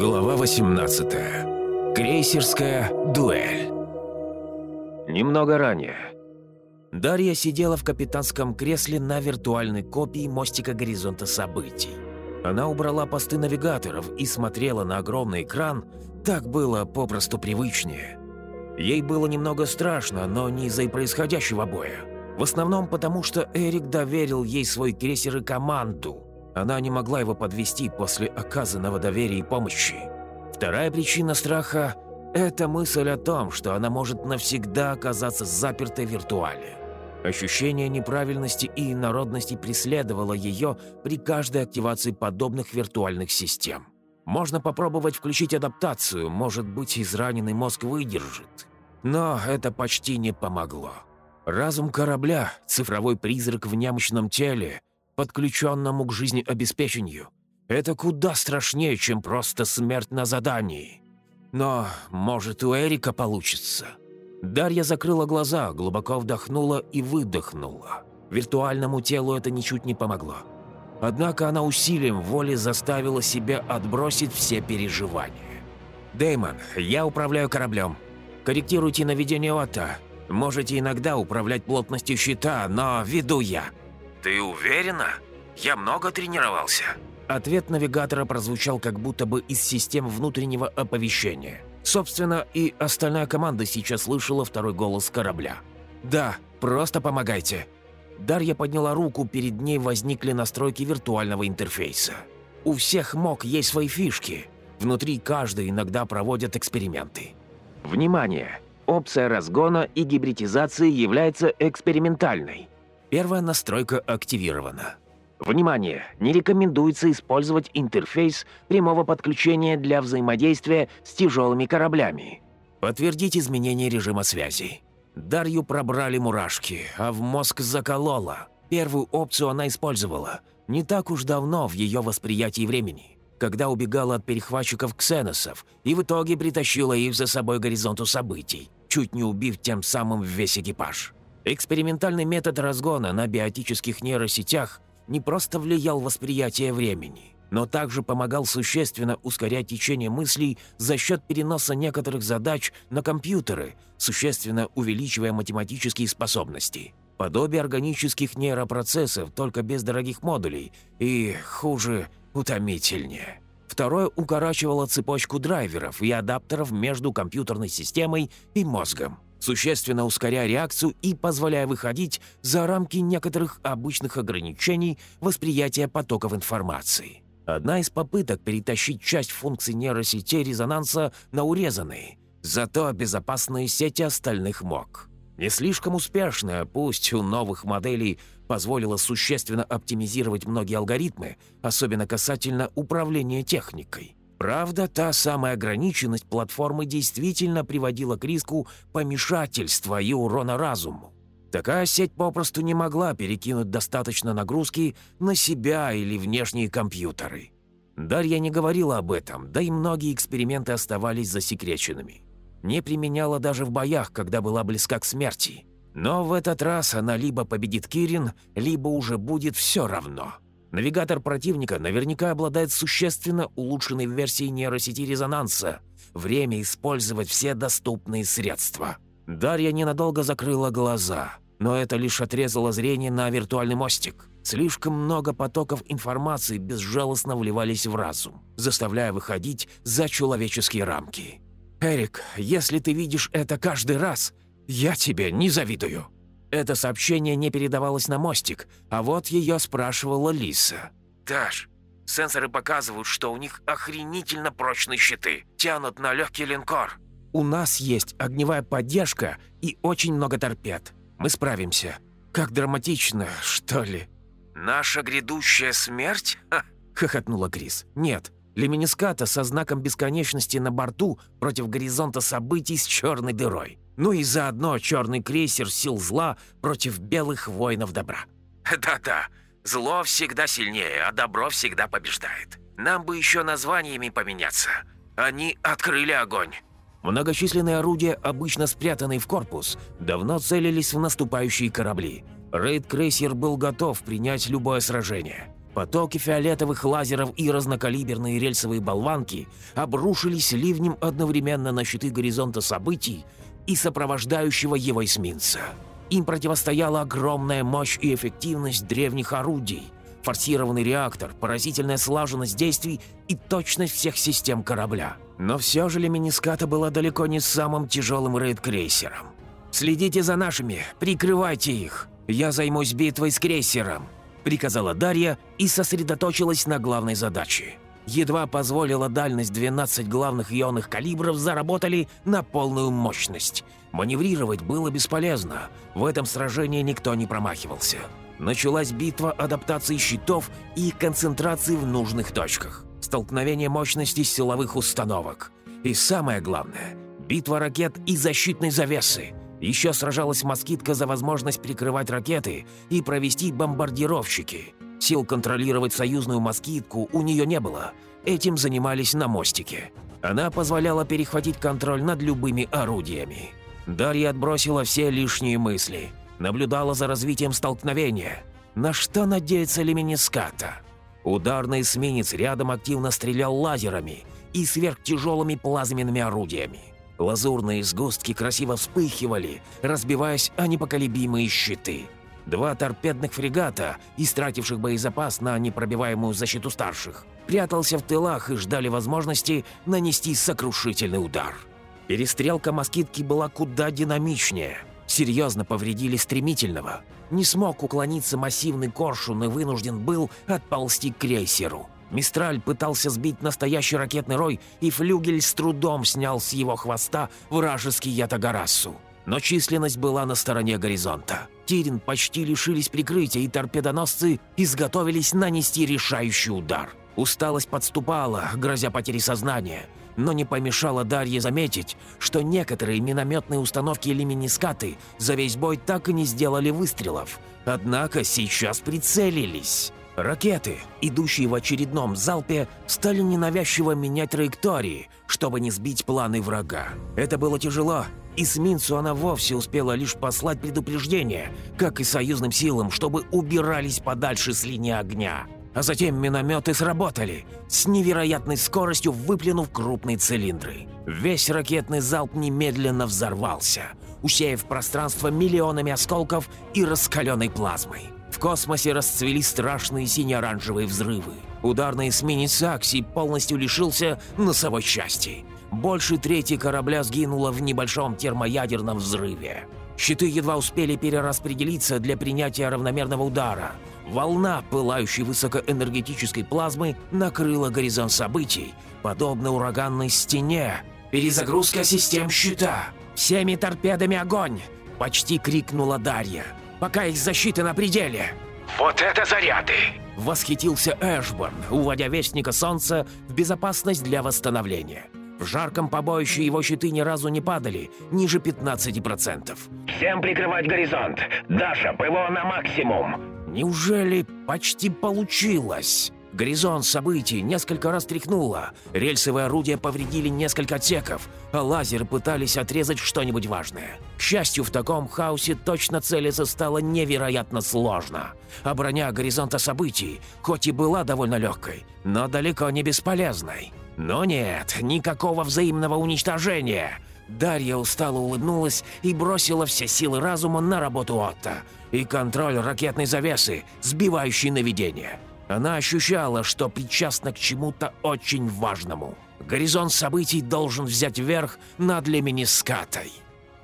Глава 18. Крейсерская дуэль. Немного ранее. Дарья сидела в капитанском кресле на виртуальной копии мостика горизонта событий. Она убрала посты навигаторов и смотрела на огромный экран, так было попросту привычнее. Ей было немного страшно, но не из-за происходящего боя. В основном потому, что Эрик доверил ей свой крейсер и команду – она не могла его подвести после оказанного доверия и помощи. Вторая причина страха – это мысль о том, что она может навсегда оказаться запертой в виртуале. Ощущение неправильности и инородности преследовало ее при каждой активации подобных виртуальных систем. Можно попробовать включить адаптацию, может быть, израненный мозг выдержит. Но это почти не помогло. Разум корабля, цифровой призрак в немощном теле – подключенному к жизнеобеспечению. Это куда страшнее, чем просто смерть на задании. Но, может, у Эрика получится. Дарья закрыла глаза, глубоко вдохнула и выдохнула. Виртуальному телу это ничуть не помогло. Однако она усилием воли заставила себя отбросить все переживания. «Дэймон, я управляю кораблем. Корректируйте наведение ОТА. Можете иногда управлять плотностью щита, но веду я. «Ты уверена? Я много тренировался». Ответ навигатора прозвучал как будто бы из систем внутреннего оповещения. Собственно, и остальная команда сейчас слышала второй голос корабля. «Да, просто помогайте». Дарья подняла руку, перед ней возникли настройки виртуального интерфейса. У всех мог есть свои фишки. Внутри каждый иногда проводят эксперименты. Внимание! Опция разгона и гибридизации является экспериментальной. Первая настройка активирована. Внимание! Не рекомендуется использовать интерфейс прямого подключения для взаимодействия с тяжелыми кораблями. Подтвердить изменение режима связи. Дарью пробрали мурашки, а в мозг заколола. Первую опцию она использовала. Не так уж давно в ее восприятии времени. Когда убегала от перехватчиков ксеносов и в итоге притащила их за собой горизонту событий, чуть не убив тем самым весь экипаж. Экспериментальный метод разгона на биотических нейросетях не просто влиял восприятие времени, но также помогал существенно ускорять течение мыслей за счет переноса некоторых задач на компьютеры, существенно увеличивая математические способности. Подобие органических нейропроцессов, только без дорогих модулей, и, хуже, утомительнее. Второе укорачивало цепочку драйверов и адаптеров между компьютерной системой и мозгом существенно ускоряя реакцию и позволяя выходить за рамки некоторых обычных ограничений восприятия потоков информации. Одна из попыток перетащить часть функций нейросетей резонанса на урезанные, зато безопасные сети остальных мог. Не слишком успешная, пусть у новых моделей позволила существенно оптимизировать многие алгоритмы, особенно касательно управления техникой. Правда, та самая ограниченность платформы действительно приводила к риску помешательства и урона разуму. Такая сеть попросту не могла перекинуть достаточно нагрузки на себя или внешние компьютеры. Дарья не говорила об этом, да и многие эксперименты оставались засекреченными. Не применяла даже в боях, когда была близка к смерти. Но в этот раз она либо победит Кирин, либо уже будет все равно. Навигатор противника наверняка обладает существенно улучшенной версией нейросети резонанса. Время использовать все доступные средства. Дарья ненадолго закрыла глаза, но это лишь отрезало зрение на виртуальный мостик. Слишком много потоков информации безжалостно вливались в разум, заставляя выходить за человеческие рамки. «Эрик, если ты видишь это каждый раз, я тебе не завидую!» Это сообщение не передавалось на мостик, а вот ее спрашивала Лиса. «Даш, сенсоры показывают, что у них охренительно прочные щиты. Тянут на легкий линкор». «У нас есть огневая поддержка и очень много торпед. Мы справимся. Как драматично, что ли?» «Наша грядущая смерть?» — хохотнула Крис. «Нет, Леминиската со знаком бесконечности на борту против горизонта событий с черной дырой. Ну и заодно черный крейсер сил зла против белых воинов добра. Да-да, зло всегда сильнее, а добро всегда побеждает. Нам бы еще названиями поменяться. Они открыли огонь. Многочисленные орудия, обычно спрятанные в корпус, давно целились в наступающие корабли. Рейд-крейсер был готов принять любое сражение. Потоки фиолетовых лазеров и разнокалиберные рельсовые болванки обрушились ливнем одновременно на щиты горизонта событий и сопровождающего его эсминца. Им противостояла огромная мощь и эффективность древних орудий, форсированный реактор, поразительная слаженность действий и точность всех систем корабля. Но все же Леминиската была далеко не самым тяжелым рейд-крейсером. «Следите за нашими, прикрывайте их. Я займусь битвой с крейсером», — приказала Дарья и сосредоточилась на главной задаче. Едва позволила дальность 12 главных ионных калибров заработали на полную мощность. Маневрировать было бесполезно. В этом сражении никто не промахивался. Началась битва адаптации щитов и концентрации в нужных точках. Столкновение мощностей силовых установок. И самое главное – битва ракет и защитной завесы. Еще сражалась москитка за возможность прикрывать ракеты и провести бомбардировщики. Сил контролировать союзную москитку у нее не было. Этим занимались на мостике. Она позволяла перехватить контроль над любыми орудиями. Дарья отбросила все лишние мысли. Наблюдала за развитием столкновения. На что надеется Леминиската? Ударный эсминец рядом активно стрелял лазерами и сверхтяжелыми плазменными орудиями. Лазурные сгустки красиво вспыхивали, разбиваясь о непоколебимые щиты. Два торпедных фрегата, истративших боезапас на непробиваемую защиту старших, прятался в тылах и ждали возможности нанести сокрушительный удар. Перестрелка москитки была куда динамичнее. Серьезно повредили стремительного. Не смог уклониться массивный коршун и вынужден был отползти к крейсеру. Мистраль пытался сбить настоящий ракетный рой, и флюгель с трудом снял с его хвоста вражеский Ятагарасу. Но численность была на стороне горизонта. Тирин почти лишились прикрытия, и торпедоносцы изготовились нанести решающий удар. Усталость подступала, грозя потерей сознания, но не помешала Дарье заметить, что некоторые минометные установки Лиминискаты за весь бой так и не сделали выстрелов. Однако сейчас прицелились. Ракеты, идущие в очередном залпе, стали ненавязчиво менять траектории, чтобы не сбить планы врага. Это было тяжело, и Сминцу она вовсе успела лишь послать предупреждение, как и союзным силам, чтобы убирались подальше с линии огня. А затем минометы сработали, с невероятной скоростью выплюнув крупные цилиндры. Весь ракетный залп немедленно взорвался, усеяв пространство миллионами осколков и раскаленной плазмой. В космосе расцвели страшные сине-оранжевые взрывы. Ударный эсминец Акси полностью лишился носовой части. Больше трети корабля сгинуло в небольшом термоядерном взрыве. Щиты едва успели перераспределиться для принятия равномерного удара. Волна пылающей высокоэнергетической плазмы накрыла горизонт событий, подобно ураганной стене. «Перезагрузка систем щита! Всеми торпедами огонь!» – почти крикнула Дарья пока их защита на пределе!» «Вот это заряды!» – восхитился Эшборн, уводя Вестника Солнца в безопасность для восстановления. В жарком побоище его щиты ни разу не падали, ниже 15%. «Всем прикрывать горизонт! Даша, ПВО на максимум!» «Неужели почти получилось?» Горизонт событий несколько раз тряхнуло, рельсовые орудия повредили несколько отсеков, а лазеры пытались отрезать что-нибудь важное. К счастью, в таком хаосе точно целиться стало невероятно сложно. А броня горизонта событий, хоть и была довольно легкой, но далеко не бесполезной. Но нет, никакого взаимного уничтожения. Дарья устало улыбнулась и бросила все силы разума на работу Отто и контроль ракетной завесы, сбивающей наведение. Она ощущала, что причастна к чему-то очень важному. Горизонт событий должен взять верх над Леминискатой.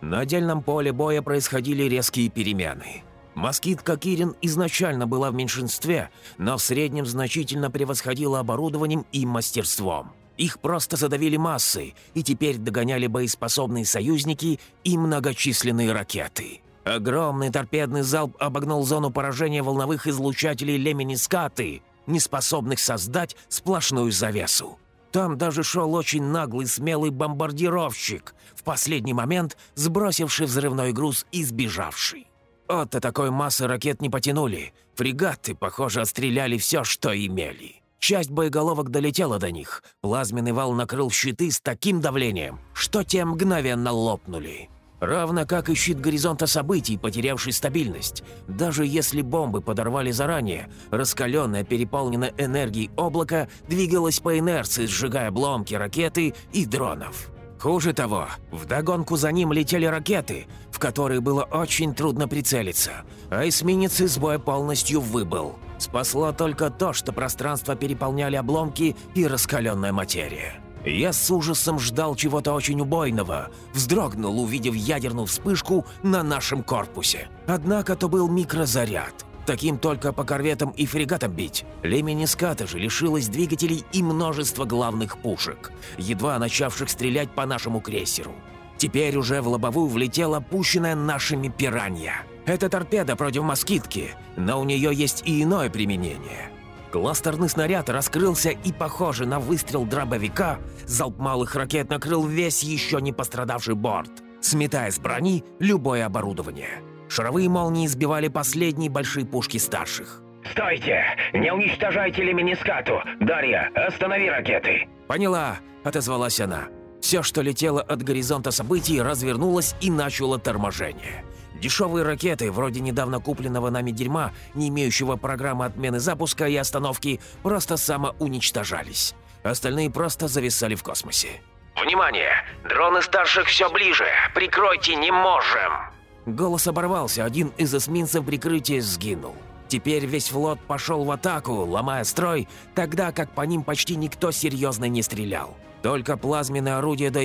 На отдельном поле боя происходили резкие перемены. Москитка Кирин изначально была в меньшинстве, но в среднем значительно превосходила оборудованием и мастерством. Их просто задавили массой, и теперь догоняли боеспособные союзники и многочисленные ракеты. Огромный торпедный залп обогнул зону поражения волновых излучателей Леминискаты, не способных создать сплошную завесу. Там даже шел очень наглый смелый бомбардировщик, в последний момент сбросивший взрывной груз и сбежавший. От-то такой массы ракет не потянули. Фрегаты, похоже, отстреляли все, что имели. Часть боеголовок долетела до них. Плазменный вал накрыл щиты с таким давлением, что те мгновенно лопнули. Равно как и щит горизонта событий, потерявший стабильность. Даже если бомбы подорвали заранее, раскаленное, переполненное энергией облако двигалось по инерции, сжигая обломки ракеты и дронов. Хуже того, вдогонку за ним летели ракеты, в которые было очень трудно прицелиться, а эсминец из боя полностью выбыл. Спасло только то, что пространство переполняли обломки и раскаленная материя. Я с ужасом ждал чего-то очень убойного, вздрогнул, увидев ядерную вспышку на нашем корпусе. Однако то был микрозаряд. Таким только по корветам и фрегатам бить. Леминиската же лишилась двигателей и множества главных пушек, едва начавших стрелять по нашему крейсеру. Теперь уже в лобовую влетела пущенная нашими пиранья. Это торпеда против москитки, но у нее есть и иное применение. Кластерный снаряд раскрылся и, похоже на выстрел дробовика, залп малых ракет накрыл весь еще не пострадавший борт, сметая с брони любое оборудование. Шаровые молнии сбивали последние большие пушки старших. «Стойте! Не уничтожайте леминискату! Дарья, останови ракеты!» «Поняла!» – отозвалась она. Все, что летело от горизонта событий, развернулось и начало торможение. Дешевые ракеты, вроде недавно купленного нами дерьма, не имеющего программы отмены запуска и остановки, просто самоуничтожались. Остальные просто зависали в космосе. «Внимание! Дроны старших все ближе! Прикройте, не можем!» Голос оборвался, один из эсминцев прикрытия сгинул. Теперь весь флот пошел в атаку, ломая строй, тогда как по ним почти никто серьезно не стрелял. Только плазменные орудия до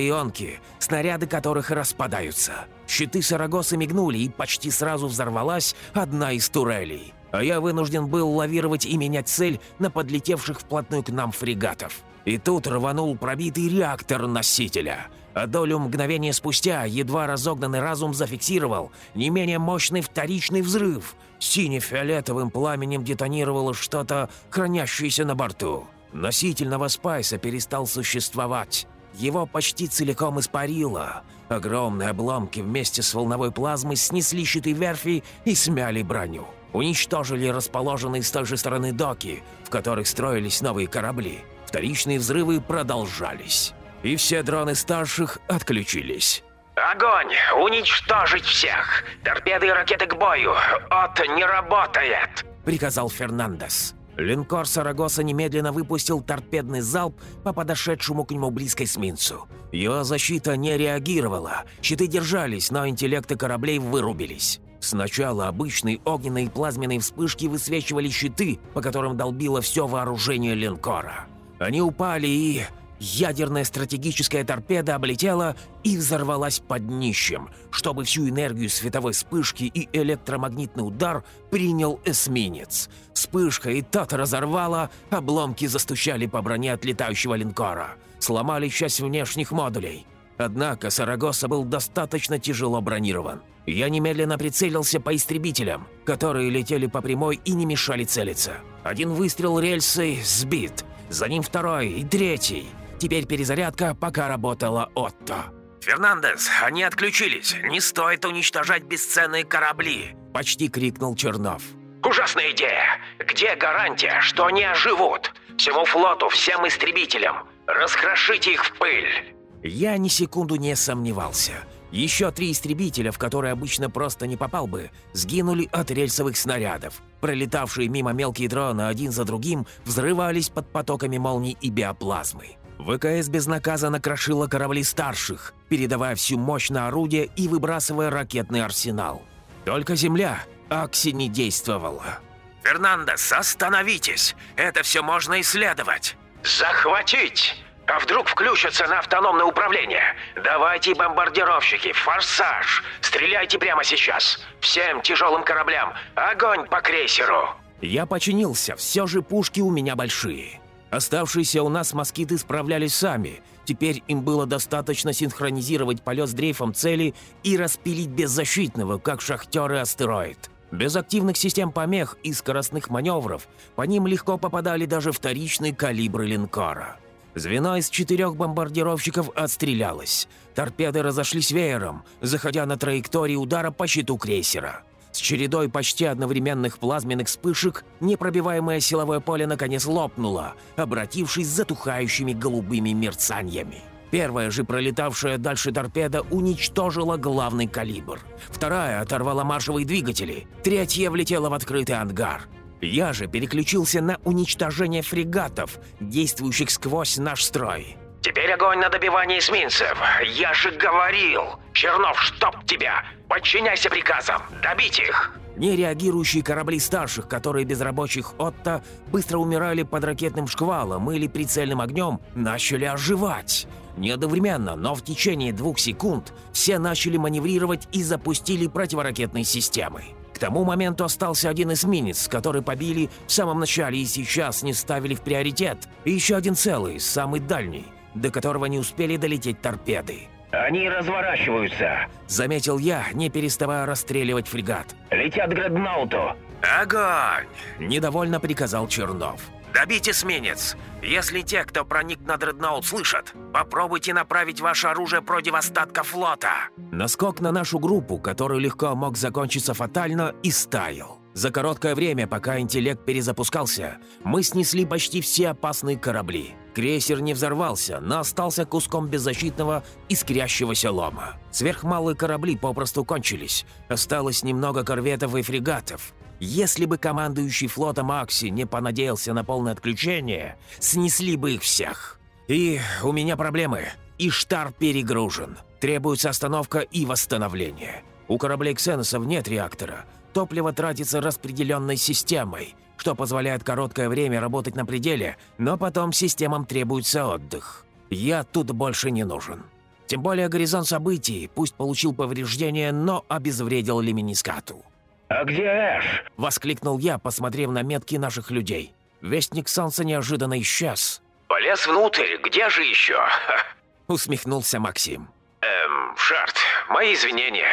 снаряды которых распадаются. Щиты Сарагосы мигнули, и почти сразу взорвалась одна из турелей. А я вынужден был лавировать и менять цель на подлетевших вплотную к нам фрегатов. И тут рванул пробитый реактор носителя. А долю мгновения спустя едва разогнанный разум зафиксировал не менее мощный вторичный взрыв. Сине-фиолетовым пламенем детонировало что-то, хранящееся на борту. Носитель Новоспайса перестал существовать. Его почти целиком испарило. Огромные обломки вместе с волновой плазмой снесли щиты верфи и смяли броню. Уничтожили расположенные с той же стороны доки, в которых строились новые корабли. Вторичные взрывы продолжались. И все дроны старших отключились. «Огонь! Уничтожить всех! Торпеды и ракеты к бою! От не работает!» — приказал Фернандес. Линкор «Сарагоса» немедленно выпустил торпедный залп по подошедшему к нему близко эсминцу. Его защита не реагировала, щиты держались, но интеллекты кораблей вырубились. Сначала обычные огненные и плазменные вспышки высвечивали щиты, по которым долбило все вооружение линкора. Они упали и... Ядерная стратегическая торпеда облетела и взорвалась под днищем, чтобы всю энергию световой вспышки и электромагнитный удар принял эсминец. Вспышка и тот разорвала, обломки застучали по броне отлетающего линкора, сломали часть внешних модулей. Однако Сарагоса был достаточно тяжело бронирован. Я немедленно прицелился по истребителям, которые летели по прямой и не мешали целиться. Один выстрел рельсы сбит, за ним второй и третий – Теперь перезарядка, пока работала Отто. «Фернандес, они отключились. Не стоит уничтожать бесценные корабли!» – почти крикнул Чернов. «Ужасная идея! Где гарантия, что они оживут? Всему флоту, всем истребителям! Раскрошите их в пыль!» Я ни секунду не сомневался. Еще три истребителя, в которые обычно просто не попал бы, сгинули от рельсовых снарядов. Пролетавшие мимо мелкие дроны один за другим взрывались под потоками молний и биоплазмы. ВКС безнаказанно крошила корабли старших, передавая всю мощь на орудие и выбрасывая ракетный арсенал. Только Земля Акси не действовала. «Фернандес, остановитесь! Это все можно исследовать!» «Захватить! А вдруг включатся на автономное управление? Давайте, бомбардировщики, форсаж! Стреляйте прямо сейчас! Всем тяжелым кораблям! Огонь по крейсеру!» Я починился, все же пушки у меня большие. Оставшиеся у нас москиты справлялись сами. Теперь им было достаточно синхронизировать полет с дрейфом цели и распилить беззащитного, как шахтеры астероид. Без активных систем помех и скоростных маневров по ним легко попадали даже вторичные калибры линкора. Звено из четырех бомбардировщиков отстрелялось. Торпеды разошлись веером, заходя на траектории удара по щиту крейсера. С чередой почти одновременных плазменных вспышек непробиваемое силовое поле наконец лопнуло, обратившись затухающими голубыми мерцаниями. Первая же пролетавшая дальше торпеда уничтожила главный калибр. Вторая оторвала маршевые двигатели. Третья влетела в открытый ангар. Я же переключился на уничтожение фрегатов, действующих сквозь наш строй. «Теперь огонь на добивание эсминцев! Я же говорил! Чернов, чтоб тебя! Подчиняйся приказам! Добить их!» Нереагирующие корабли старших, которые без рабочих Отто быстро умирали под ракетным шквалом или прицельным огнем, начали оживать. Не одновременно, но в течение двух секунд все начали маневрировать и запустили противоракетные системы. К тому моменту остался один эсминец, который побили в самом начале и сейчас не ставили в приоритет, и еще один целый, самый дальний, до которого не успели долететь торпеды. «Они разворачиваются», — заметил я, не переставая расстреливать фрегат. «Летят к дредноуту». «Огонь!» — недовольно приказал Чернов. «Добить эсминец! Если те, кто проник на дредноут, слышат, попробуйте направить ваше оружие против остатка флота!» Наскок на нашу группу, который легко мог закончиться фатально, и стаял. За короткое время, пока интеллект перезапускался, мы снесли почти все опасные корабли. Крейсер не взорвался, но остался куском беззащитного искрящегося лома. Сверхмалые корабли попросту кончились. Осталось немного корветов и фрегатов. Если бы командующий флотом Акси не понадеялся на полное отключение, снесли бы их всех. И у меня проблемы. Иштар перегружен. Требуется остановка и восстановление. У кораблей Ксеносов нет реактора. Топливо тратится распределенной системой – что позволяет короткое время работать на пределе, но потом системам требуется отдых. Я тут больше не нужен. Тем более горизонт событий, пусть получил повреждения, но обезвредил Леминискату. «А где Эш?» – воскликнул я, посмотрев на метки наших людей. Вестник Солнца неожиданно исчез. «Полез внутрь, где же еще?» – усмехнулся Максим. «Эм, Шарт, мои извинения».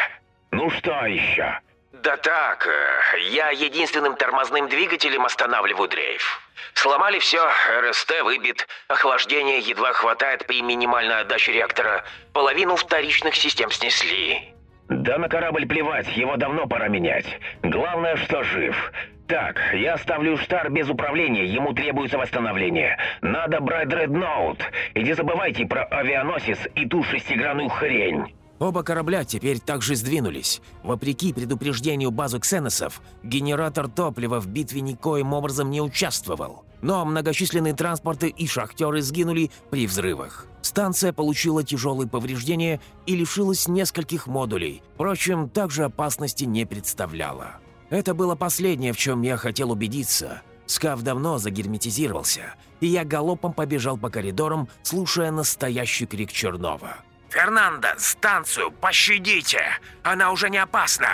«Ну что еще?» «Да так, э, я единственным тормозным двигателем останавливаю дрейф. Сломали все, РСТ выбит, охлаждения едва хватает при минимальной отдаче реактора, половину вторичных систем снесли». «Да на корабль плевать, его давно пора менять. Главное, что жив. Так, я ставлю штар без управления, ему требуется восстановление. Надо брать дредноут. И не забывайте про авианосец и ту шестигранную хрень». Оба корабля теперь также сдвинулись. Вопреки предупреждению базу ксеносов, генератор топлива в битве никоим образом не участвовал. Но многочисленные транспорты и шахтеры сгинули при взрывах. Станция получила тяжелые повреждения и лишилась нескольких модулей. Впрочем, также опасности не представляла. Это было последнее, в чем я хотел убедиться. Скаф давно загерметизировался, и я галопом побежал по коридорам, слушая настоящий крик Чернова. «Фернандо, станцию пощадите! Она уже не опасна!»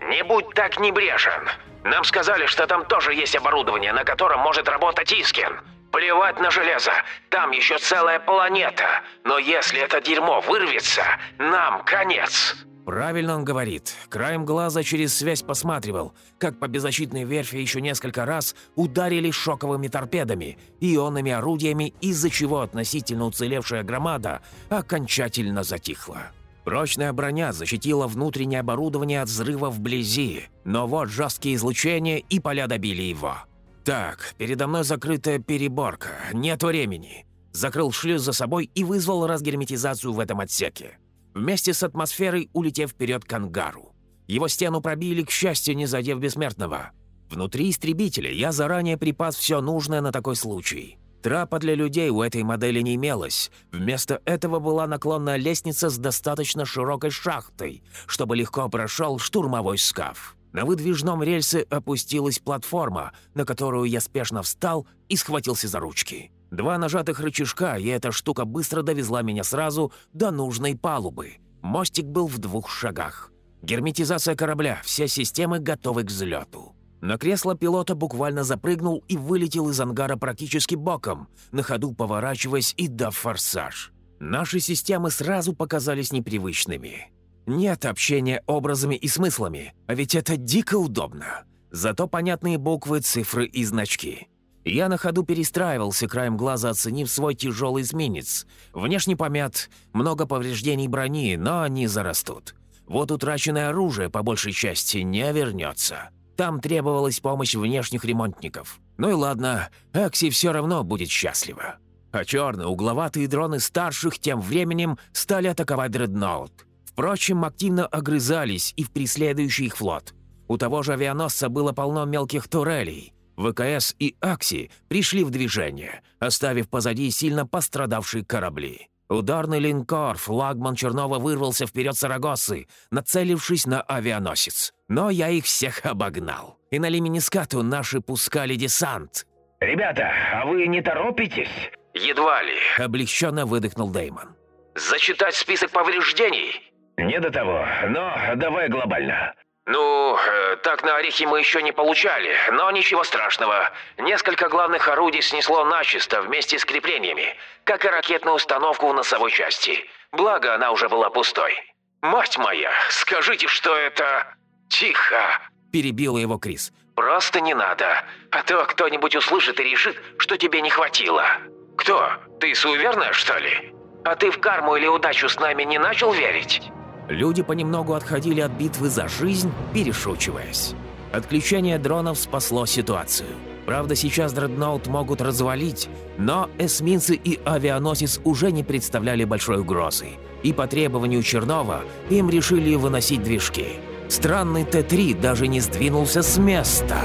«Не будь так небрежен! Нам сказали, что там тоже есть оборудование, на котором может работать Искин. Плевать на железо, там еще целая планета. Но если это дерьмо вырвется, нам конец!» Правильно он говорит. Краем глаза через связь посматривал, как по беззащитной верфи еще несколько раз ударили шоковыми торпедами, ионными орудиями, из-за чего относительно уцелевшая громада окончательно затихла. Прочная броня защитила внутреннее оборудование от взрыва вблизи, но вот жесткие излучения и поля добили его. Так, передо мной закрытая переборка, нет времени. Закрыл шлюз за собой и вызвал разгерметизацию в этом отсеке вместе с атмосферой улетев вперед к ангару. Его стену пробили, к счастью, не задев бессмертного. Внутри истребителя я заранее припас все нужное на такой случай. Трапа для людей у этой модели не имелось. Вместо этого была наклонная лестница с достаточно широкой шахтой, чтобы легко прошел штурмовой скаф. На выдвижном рельсе опустилась платформа, на которую я спешно встал и схватился за ручки. Два нажатых рычажка, и эта штука быстро довезла меня сразу до нужной палубы. Мостик был в двух шагах. Герметизация корабля, все системы готовы к взлету. На кресло пилота буквально запрыгнул и вылетел из ангара практически боком, на ходу поворачиваясь и дав форсаж. Наши системы сразу показались непривычными. Нет общения образами и смыслами, а ведь это дико удобно. Зато понятные буквы, цифры и значки. Я на ходу перестраивался, краем глаза оценив свой тяжелый эсминец. Внешне помят, много повреждений брони, но они зарастут. Вот утраченное оружие, по большей части, не вернется. Там требовалась помощь внешних ремонтников. Ну и ладно, Акси все равно будет счастлива. а черные угловатые дроны старших тем временем стали атаковать дредноут. Впрочем, активно огрызались и в преследующий их флот. У того же авианосца было полно мелких турелей. ВКС и Акси пришли в движение, оставив позади сильно пострадавшие корабли. Ударный линкор флагман Чернова вырвался вперед Сарагосы, нацелившись на авианосец. Но я их всех обогнал. И на Лиминискату наши пускали десант. «Ребята, а вы не торопитесь?» «Едва ли», — облегченно выдохнул Деймон. «Зачитать список повреждений?» «Не до того, но давай глобально. «Ну, э, так на орехи мы еще не получали, но ничего страшного. Несколько главных орудий снесло начисто вместе с креплениями, как и ракетную установку в носовой части. Благо, она уже была пустой. Мать моя, скажите, что это...» «Тихо!» – перебил его Крис. «Просто не надо, а то кто-нибудь услышит и решит, что тебе не хватило. Кто? Ты суеверная, что ли? А ты в карму или удачу с нами не начал верить?» Люди понемногу отходили от битвы за жизнь, перешучиваясь. Отключение дронов спасло ситуацию. Правда, сейчас дредноут могут развалить, но эсминцы и авианосец уже не представляли большой угрозы. И по требованию Чернова им решили выносить движки. Странный Т-3 даже не сдвинулся с места.